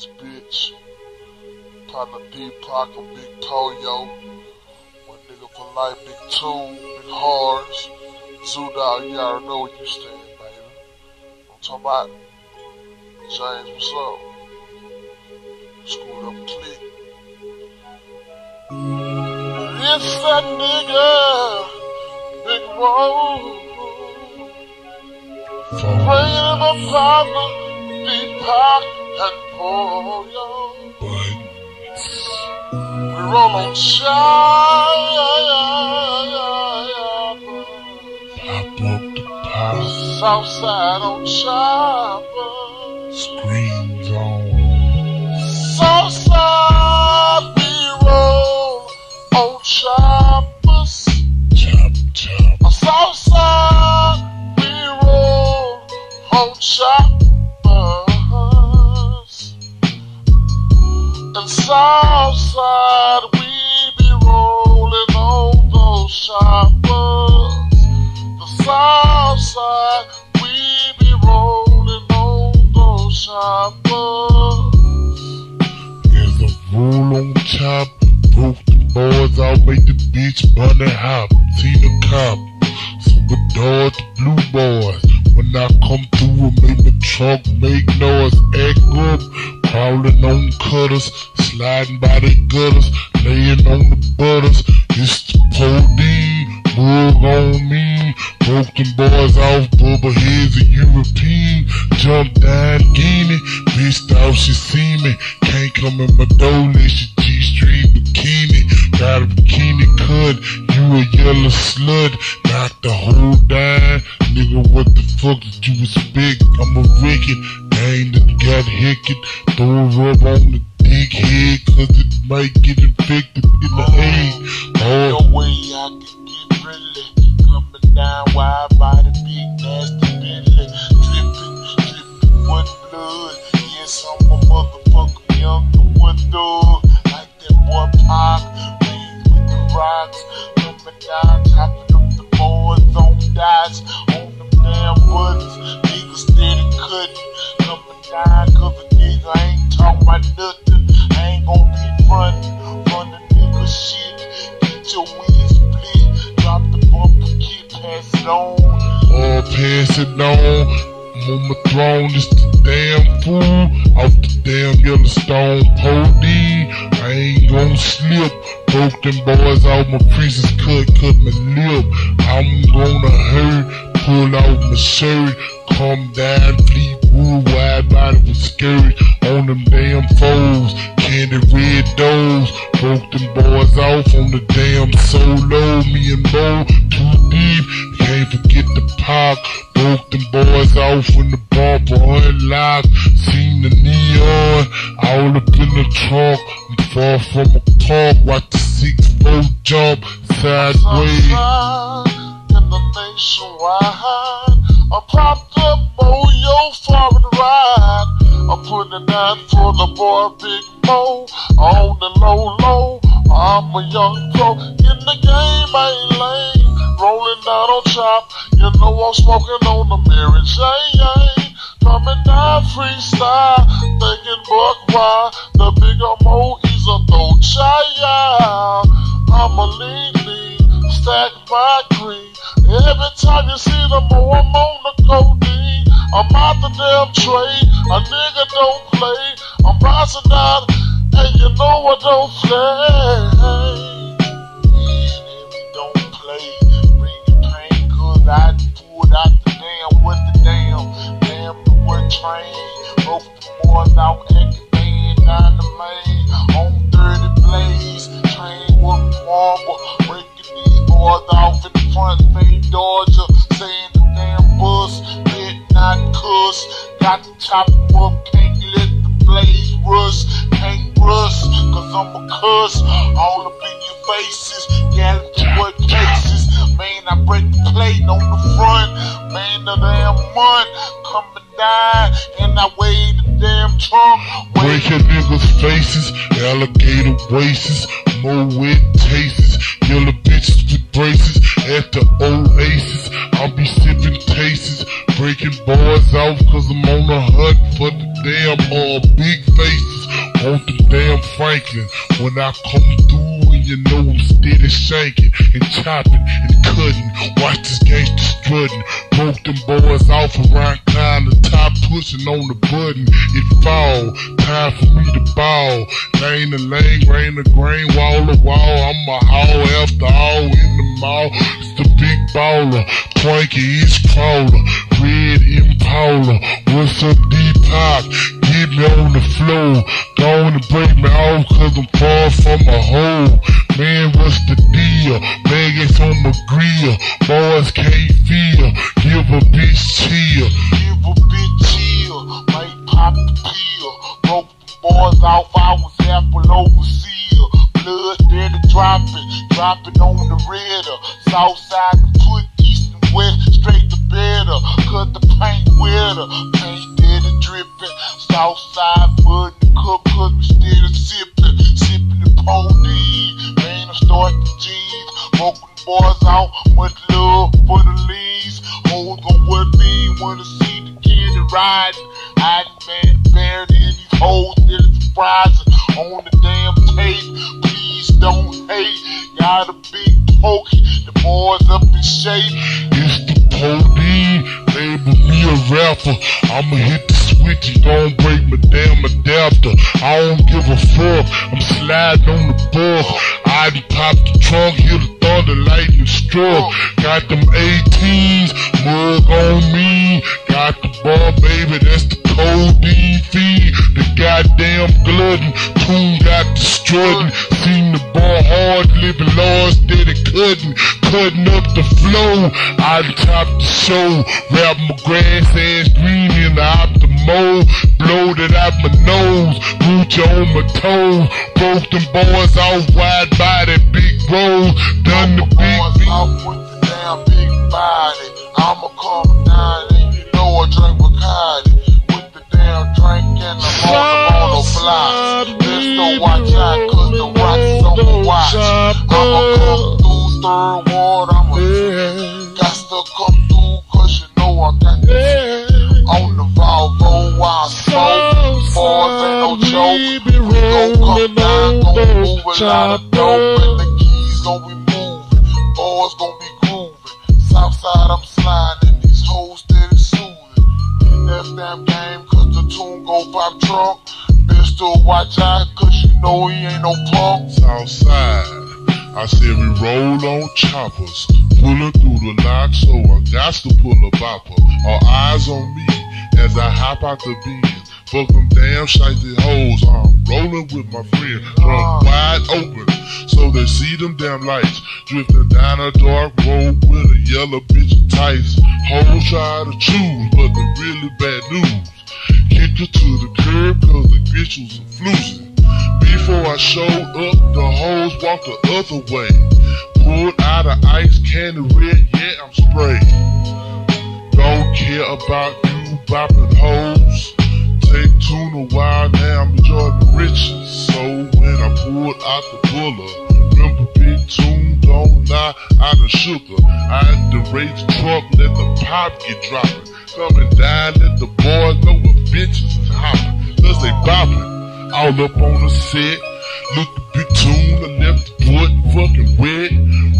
this bitch. Partner Deepak and Big Toyo. One nigga for life, Big Two, Big Hars. Dog, you already know where you stand, baby. I'm talking about James, what's up? Screwed up click. That nigga, Big Roll. Praying my partner, Deepak and Polio. We roll on pop, Southside on Shabba. screams on. Southside we roll on Shabbos. Chop, chop, Southside we roll on Shabbos. Southside we be rolling on those Shabbos. The Southside we be rolling on those Shabbos. There's a rule on chop. Broke the boys out, make the bitch bunny hop. See the cop. Super dog, the blue boys. When I come through and make the truck make noise, act up. Crawling on cutters, sliding by the gutters, laying on the butters. It's the police, mug on me. Broke them boys off, bubble heads of European. Jumped down, guinea. Bitch thought she see me. Can't come in my door she G-string bikini. Got a bikini cut, you a yellow slut. Knock the whole dime. Nigga, what the fuck did you expect? I'm a wicked. Dang, that got hicked. Throw a rub on the dick head, cause it might get infected in the head. No Oh, way I can get really coming down wide by the big nasty pass it on. I'm on my throne, it's the damn fool. Off the damn Yellowstone pony. I ain't gon' slip. Broke them boys out my princess cut, cut my lip. I'm gonna hurt, pull out my shirt. Come down, Fleetwood, wide body with skirt. On them damn foes, candy red doors. Broke them boys off on the damn solo. Me and Mo, too deep. Can't forget the pop. Broke them boys off when the bumper unlocked. Seen the neon, all up in the trunk. I'm far from a park. Watch the six four jump sideways. In the nationwide, I popped up on your foreign ride. I'm putting down for the boy Big Moe on the low low. I'm a young pro in the game, ain't lame. Rolling down on top, you know I'm smoking on the Mary Jane. Coming down freestyle, thinking buck why the bigger Mo is a throw child. I'm a lean lean, stack my green. Every time you see the Mo, oh, I'm on. I'm out the damn trade, a nigga don't play. I'm rising down, and you know I don't play. Got to chop 'em up, can't let the blaze rush, can't rush, cause I'm a cuss, all up in your faces, to what cases, man, I break the plate on the front, man, the damn month, coming down, and I weigh the damn trunk, Break your niggas' faces, alligator waces, more wet tastes. Yellow bitches with braces at the Oasis. I'll be sipping tastes, breaking bars off cause I'm on the hunt for the damn uh, big faces. Want the damn Franklin when I come through and you know I'm steady shanking and chopping and cutting. Watch this gangster strutting. Broke them boys off around kind of top pushing on the button. It fall. Time for me to ball. Lane to lane, rain to grain, wall to wall. I'm a haul after all in the mall. It's the big baller. Twanky East Crawler. Red Impala. What's up, Deepak? Get me on the floor. Go on and break me off cause I'm far from a hole. Man, what's the deal? Vegas on my grill. Boys can't feel. Give a bitch chill. Give a bitch chill. Might pop the pill. Broke the boys off. I was apple over seal. Blood steady dropping. Dropping on the redder. South side put east and west. Straight to better. Cut the paint wetter. Paint steady dripping. South side mud the cup. Cause we steady sipping. Sipping the pony. Boys out. Much love for the leads. Hoes gon' what me. Wanna see the kid riding. Hiding man buried in these hoes. Still surprising. On the damn tape. Please don't hate. Got a big pokey. The boys up in shape. It's the police, label me a rapper. I'ma hit the switch and gon' break my damn adapter. I don't give a fuck, I'm sliding on the bus. I done popped the trunk, hear the lightning struck. Got them 18s, mug on me. Got the bar, baby, that's the codeine feed. The goddamn glutton, tune got the strutting. Seen the bar hard, living large, steady cutting, cutting up the flow. I topped the show, wrap my grass ass green in the optimo, blowed it out my nose, you on my toes, broke them boys out wide body, big road, done the big Boys out with the damn big body. I'ma come down and you know I drink Bacardi. With the damn drink and I'm on the block. There's no watch out cause the watch is on the watch. I'ma come through third of dope, and the keys gon' be moving. Boys gon' be grooving. Southside I'm sliding, these hoes steady soothing. In that damn game, cause the tune gon' pop trunk. Pistol watch out, cause you know he ain't no punk. Southside. I said we roll on choppers, pulling through the lock, so I got to pull a bopper. All eyes on me as I hop out the Benz. Fuck them damn shitey hoes, I'm rolling with my friend, trunk ah. wide open, so they see them damn lights. Drifting down a dark road with a yellow bitch in tights. Hoes try to choose, but the really bad news. Kicked her to the curb cause the bitch was a flusing. Before I showed up, the hoes walked the other way. Pulled out of ice candy red, yeah, I'm sprayed. Don't care about you bopping hoes. Take tuna wild, now I'm enjoying the riches. So when I pulled out the buller, remember big tune, don't lie, I done shook her. I the truck, let the pop get dropping. Coming down, let the boys know what bitches is hopping. Cause they bopping all up on the set. Look big tune, the left the foot fucking wet.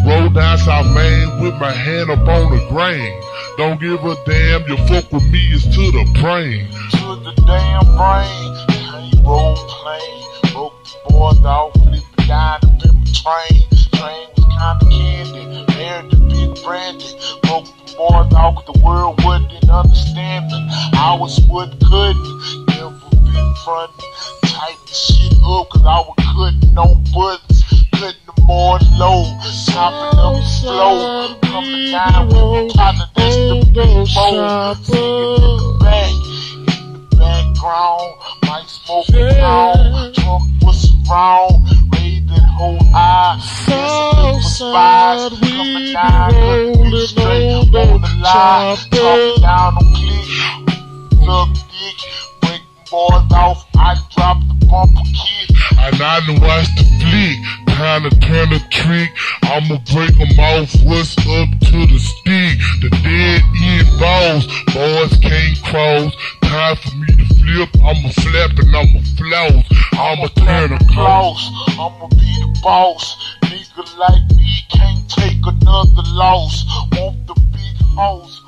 Roll down South Main with my hand up on the grain. Don't give a damn, your fuck with me is to the brain. to the damn brain. Can't roll plane. Broke the boys off, flipping down the bim train. Train was kinda candy. Married the big brandy. Broke the boys off, the world wouldn't understand me. I was what couldn't. Never been frontin'. Tighten shit up, cause I was cutting on buttons. Boys low. Chopping up flow. Coming down with partner, that's the big mo. Singing in the back in the background. Might smoke it down. Drunk what's wrong. Raid that whole eye. For spies. Coming down. Couldn't be straight on the line. Talking down on click. Look dick. Break the boys off. I drop the bumper kid. And I done watched the flick, to turn the trick. I'ma break them off. What's up to the stick? The dead end balls. Boys can't cross. Time for me to flip. I'ma flap and I'ma floss. I'ma turn close. I'ma be the boss. Nigga like me can't take another loss. Want the big hoes.